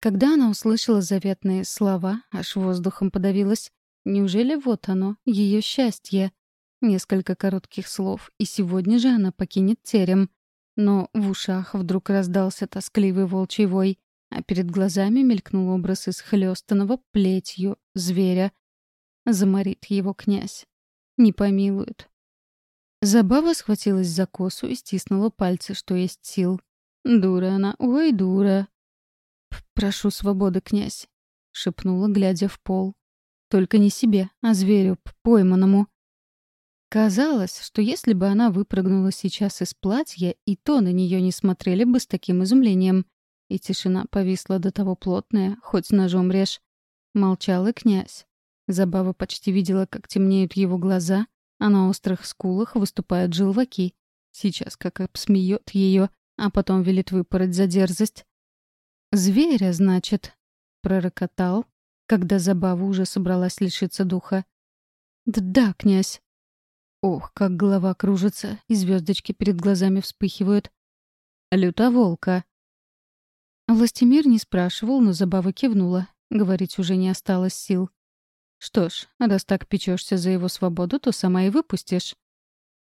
Когда она услышала заветные слова, аж воздухом подавилась. Неужели вот оно, ее счастье? Несколько коротких слов, и сегодня же она покинет терем. Но в ушах вдруг раздался тоскливый волчий вой, а перед глазами мелькнул образ исхлёстанного плетью зверя. Заморит его князь. Не помилует. Забава схватилась за косу и стиснула пальцы, что есть сил. Дура она, ой, дура. «Прошу свободы, князь», — шепнула, глядя в пол. «Только не себе, а зверю, пойманному». Казалось, что если бы она выпрыгнула сейчас из платья, и то на нее не смотрели бы с таким изумлением. И тишина повисла до того плотная, хоть ножом режь. Молчал и князь. Забава почти видела, как темнеют его глаза, а на острых скулах выступают желваки. Сейчас как обсмеет ее, а потом велит выпороть за дерзость. «Зверя, значит», — пророкотал, когда Забава уже собралась лишиться духа. «Да, князь». Ох, как голова кружится, и звездочки перед глазами вспыхивают. «Лютоволка». Властимир не спрашивал, но Забава кивнула. Говорить уже не осталось сил. «Что ж, раз так печешься за его свободу, то сама и выпустишь».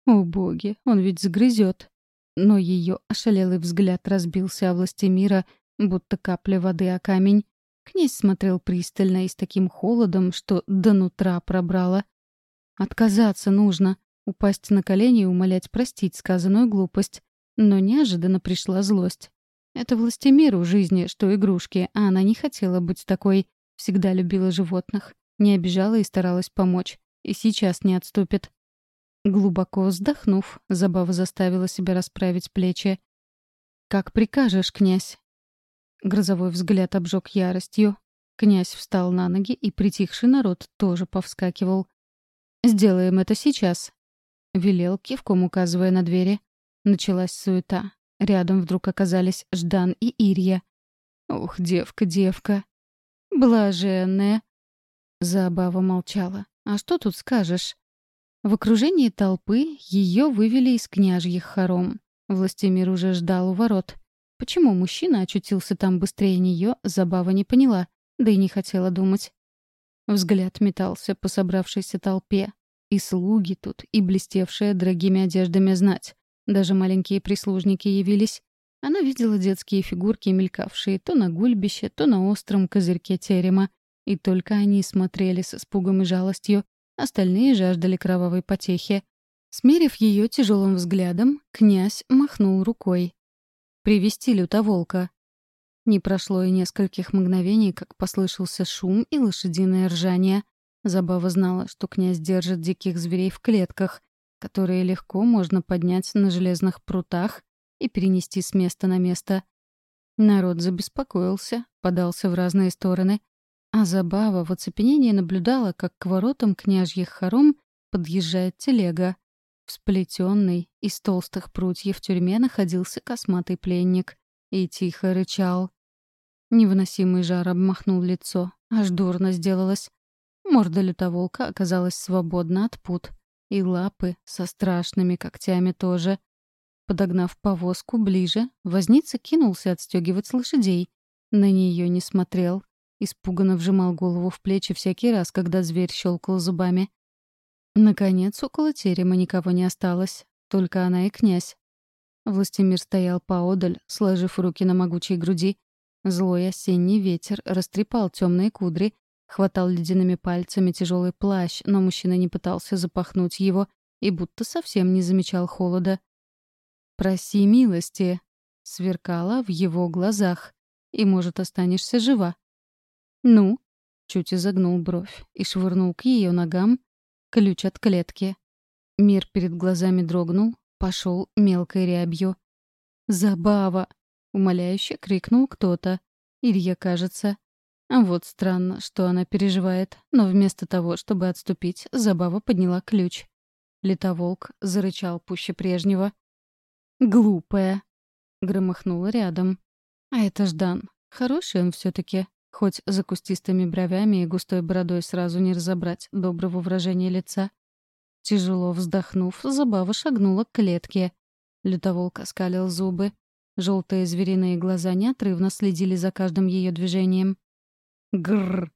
«О боги, он ведь сгрызет». Но ее ошалелый взгляд разбился о Властимира, будто капля воды о камень. Князь смотрел пристально и с таким холодом, что до нутра пробрало. Отказаться нужно, упасть на колени и умолять простить сказанную глупость. Но неожиданно пришла злость. Это властемиру жизни, что игрушки, а она не хотела быть такой. Всегда любила животных, не обижала и старалась помочь. И сейчас не отступит. Глубоко вздохнув, Забава заставила себя расправить плечи. «Как прикажешь, князь?» Грозовой взгляд обжег яростью. Князь встал на ноги, и притихший народ тоже повскакивал. «Сделаем это сейчас», — велел, кивком указывая на двери. Началась суета. Рядом вдруг оказались Ждан и Ирья. «Ух, девка, девка!» «Блаженная!» Забава молчала. «А что тут скажешь?» В окружении толпы ее вывели из княжьих хором. Властимир уже ждал у ворот. Почему мужчина очутился там быстрее нее, Забава не поняла, да и не хотела думать. Взгляд метался по собравшейся толпе. И слуги тут, и блестевшая дорогими одеждами знать. Даже маленькие прислужники явились. Она видела детские фигурки, мелькавшие то на гульбище, то на остром козырьке терема. И только они смотрели с испугом и жалостью, остальные жаждали кровавой потехи. Смерив ее тяжелым взглядом, князь махнул рукой. Привести лютоволка. Не прошло и нескольких мгновений, как послышался шум и лошадиное ржание. Забава знала, что князь держит диких зверей в клетках, которые легко можно поднять на железных прутах и перенести с места на место. Народ забеспокоился, подался в разные стороны, а Забава в оцепенении наблюдала, как к воротам княжьих хором подъезжает телега. В сплетенной из толстых прутьев тюрьме находился косматый пленник и тихо рычал. Невыносимый жар обмахнул лицо, аж дурно сделалось. Морда лютоволка оказалась свободна от пут, и лапы со страшными когтями тоже. Подогнав повозку ближе, возница кинулся отстегивать лошадей. На нее не смотрел. Испуганно вжимал голову в плечи всякий раз, когда зверь щелкал зубами. Наконец, около терема никого не осталось, только она и князь. Властимир стоял поодаль, сложив руки на могучей груди. Злой осенний ветер растрепал темные кудри, хватал ледяными пальцами тяжелый плащ, но мужчина не пытался запахнуть его и будто совсем не замечал холода. «Проси милости», — сверкала в его глазах, «и, может, останешься жива». «Ну?» — чуть изогнул бровь и швырнул к ее ногам Ключ от клетки. Мир перед глазами дрогнул, пошел мелкой рябью. «Забава!» — умоляюще крикнул кто-то. Илья, кажется. Вот странно, что она переживает, но вместо того, чтобы отступить, Забава подняла ключ. Литоволк зарычал пуще прежнего. «Глупая!» — громыхнула рядом. А это Ждан. Хороший он все таки Хоть за кустистыми бровями и густой бородой сразу не разобрать доброго выражения лица. Тяжело вздохнув, Забава шагнула к клетке. Лютоволк оскалил зубы. Желтые звериные глаза неотрывно следили за каждым ее движением. Гррр!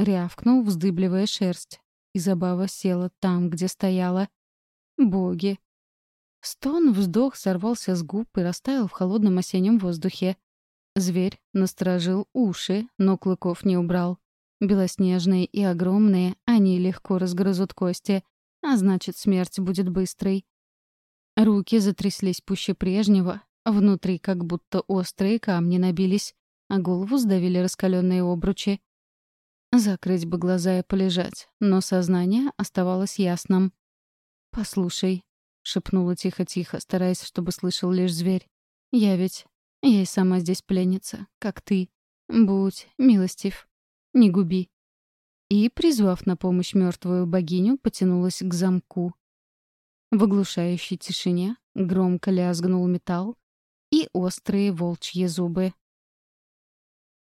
рявкнул, вздыбливая шерсть. И забава села там, где стояла. Боги! Стон, вздох сорвался с губ и растаял в холодном осеннем воздухе. Зверь насторожил уши, но клыков не убрал. Белоснежные и огромные, они легко разгрызут кости, а значит, смерть будет быстрой. Руки затряслись пуще прежнего, внутри как будто острые камни набились, а голову сдавили раскаленные обручи. Закрыть бы глаза и полежать, но сознание оставалось ясным. «Послушай», — шепнула тихо-тихо, стараясь, чтобы слышал лишь зверь. «Я ведь... Я и сама здесь пленница, как ты. Будь милостив. Не губи». И, призвав на помощь мертвую богиню, потянулась к замку. В оглушающей тишине громко лязгнул металл, и острые волчьи зубы